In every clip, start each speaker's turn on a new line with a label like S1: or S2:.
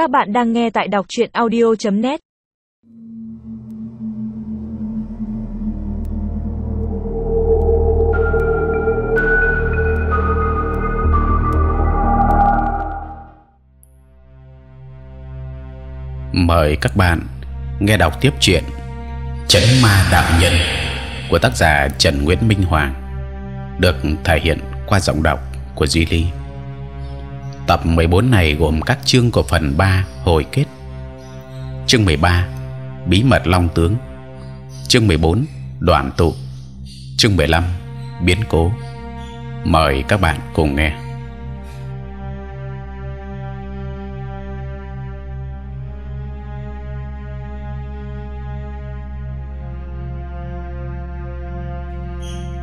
S1: Các bạn đang nghe tại đọc truyện audio.net.
S2: Mời các bạn nghe đọc tiếp chuyện Chấn Ma Đạo Nhân của tác giả Trần Nguyễn Minh Hoàng, được thể hiện qua giọng đọc của Duy Ly. Tập 14 này gồm các chương của phần 3 hồi kết. Chương 13 bí mật Long tướng. Chương 14 đoàn tụ. Chương 15 biến cố. Mời các bạn cùng nghe.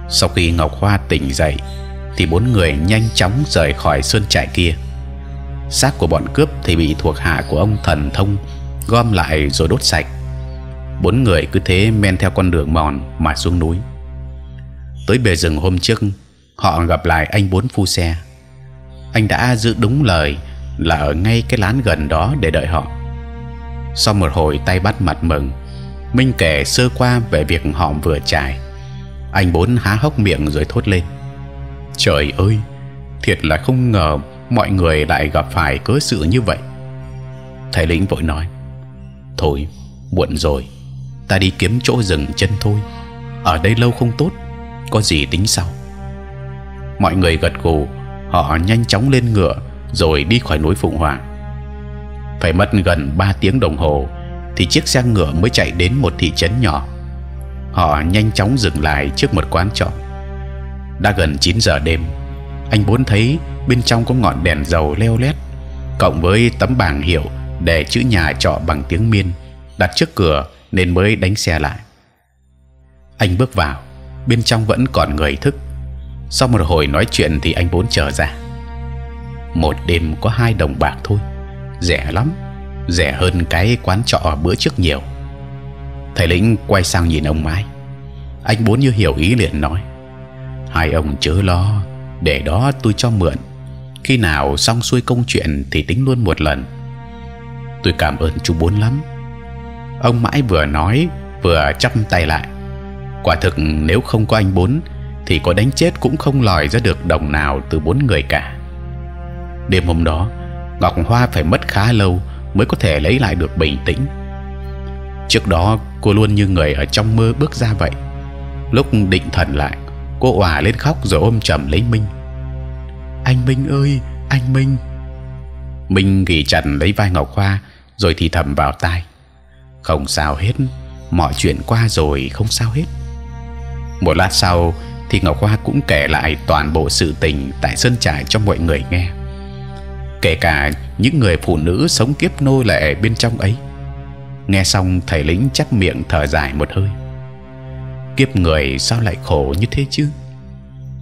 S2: Sau khi Ngọc Hoa tỉnh dậy, thì bốn người nhanh chóng rời khỏi sơn trại kia xác của bọn cướp thì bị thuộc hạ của ông thần thông gom lại rồi đốt sạch. Bốn người cứ thế men theo con đường mòn mà xuống núi. Tới bề rừng hôm trước, họ gặp lại anh bốn phu xe. Anh đã giữ đúng lời là ở ngay cái lán gần đó để đợi họ. Sau một hồi tay bắt mặt mừng, Minh kể sơ qua về việc họ vừa trải. Anh bốn há hốc miệng rồi thốt lên: Trời ơi, thiệt là không ngờ mọi người lại gặp phải cớ sự như vậy. Thầy lĩnh vội nói: Thôi, muộn rồi, ta đi kiếm chỗ dừng chân thôi. Ở đây lâu không tốt, có gì tính sau. Mọi người gật gù, họ nhanh chóng lên ngựa rồi đi khỏi núi Phụng Hoàng. Phải mất gần 3 tiếng đồng hồ thì chiếc xe ngựa mới chạy đến một thị trấn nhỏ. Họ nhanh chóng dừng lại trước một quán trọ đã gần 9 giờ đêm anh bốn thấy bên trong có ngọn đèn dầu leo lét, cộng với tấm bảng hiệu để chữ nhà trọ bằng tiếng miên đặt trước cửa nên mới đánh xe lại. Anh bước vào, bên trong vẫn còn người thức. Sau một hồi nói chuyện thì anh bốn trở ra. Một đêm có hai đồng bạc thôi, rẻ lắm, rẻ hơn cái quán trọ bữa trước nhiều. Thầy lĩnh quay sang nhìn ông mãi. Anh bốn như hiểu ý liền nói, hai ông chớ lo để đó tôi cho mượn. Khi nào xong xuôi công chuyện thì tính luôn một lần. Tôi cảm ơn chú bốn lắm. Ông mãi vừa nói, vừa chắp tay lại. Quả thực nếu không có anh bốn, thì có đánh chết cũng không lòi ra được đồng nào từ bốn người cả. Đêm hôm đó, ngọc hoa phải mất khá lâu mới có thể lấy lại được bình tĩnh. Trước đó, cô luôn như người ở trong mơ bước ra vậy. Lúc định thần lại cô òa lên khóc rồi ôm chầm lấy Minh. Anh Minh ơi, anh Minh. Minh ghì chặt lấy vai Ngọc Hoa rồi thì thầm vào tai. Không sao hết, mọi chuyện qua rồi không sao hết. Một lát sau thì Ngọc Hoa cũng kể lại toàn bộ sự tình tại sân trại cho mọi người nghe, kể cả những người phụ nữ sống kiếp nô lệ bên trong ấy. Nghe xong thầy lính chắc miệng thở dài một hơi kiếp người sao lại khổ như thế chứ?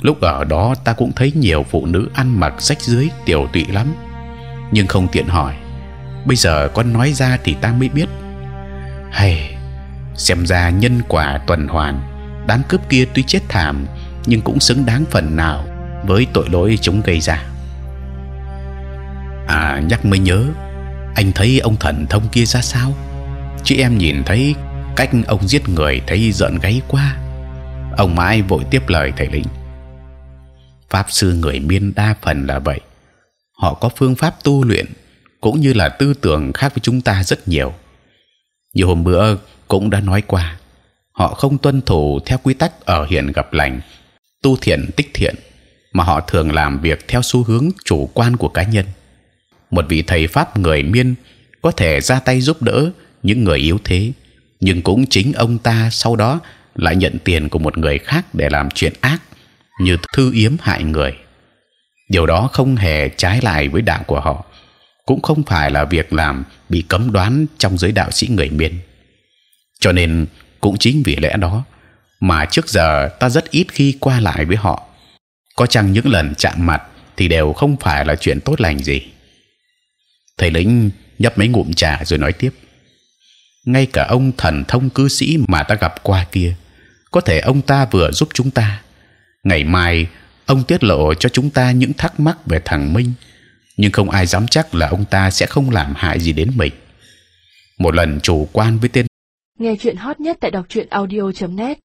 S2: Lúc ở đó ta cũng thấy nhiều phụ nữ ăn mặc rách rưới, tiểu tụy lắm. Nhưng không tiện hỏi. Bây giờ con nói ra thì ta mới biết. Hay xem ra nhân quả tuần hoàn đám cướp kia tuy chết thảm nhưng cũng xứng đáng phần nào với tội lỗi chúng gây ra. À nhắc mới nhớ anh thấy ông thần thông kia ra sao? Chứ em nhìn thấy cách ông giết người thấy giận gáy quá. Ông mãi vội tiếp lời thầy lĩnh. Pháp sư người miên đa phần là vậy. Họ có phương pháp tu luyện cũng như là tư tưởng khác với chúng ta rất nhiều. Như hôm bữa cũng đã nói qua, họ không tuân thủ theo quy tắc ở hiện gặp lành, tu thiện tích thiện, mà họ thường làm việc theo xu hướng chủ quan của cá nhân. Một vị thầy pháp người miên có thể ra tay giúp đỡ những người yếu thế nhưng cũng chính ông ta sau đó lại nhận tiền của một người khác để làm chuyện ác, như thư yếm hại người. Điều đó không hề trái lại với đạo của họ, cũng không phải là việc làm bị cấm đoán trong giới đạo sĩ người miên. Cho nên cũng chính vì lẽ đó mà trước giờ ta rất ít khi qua lại với họ. Có chăng những lần chạm mặt thì đều không phải là chuyện tốt lành gì? Thầy lĩnh nhấp mấy ngụm trà rồi nói tiếp ngay cả ông thần thông cư sĩ mà ta gặp qua kia, có thể ông ta vừa giúp chúng ta ngày mai, ông tiết lộ cho chúng ta những thắc mắc về thằng Minh, nhưng không ai dám chắc là ông ta sẽ không làm hại gì đến mình. Một lần chủ quan với tên
S1: nghe chuyện hot nhất tại đọc truyện audio .net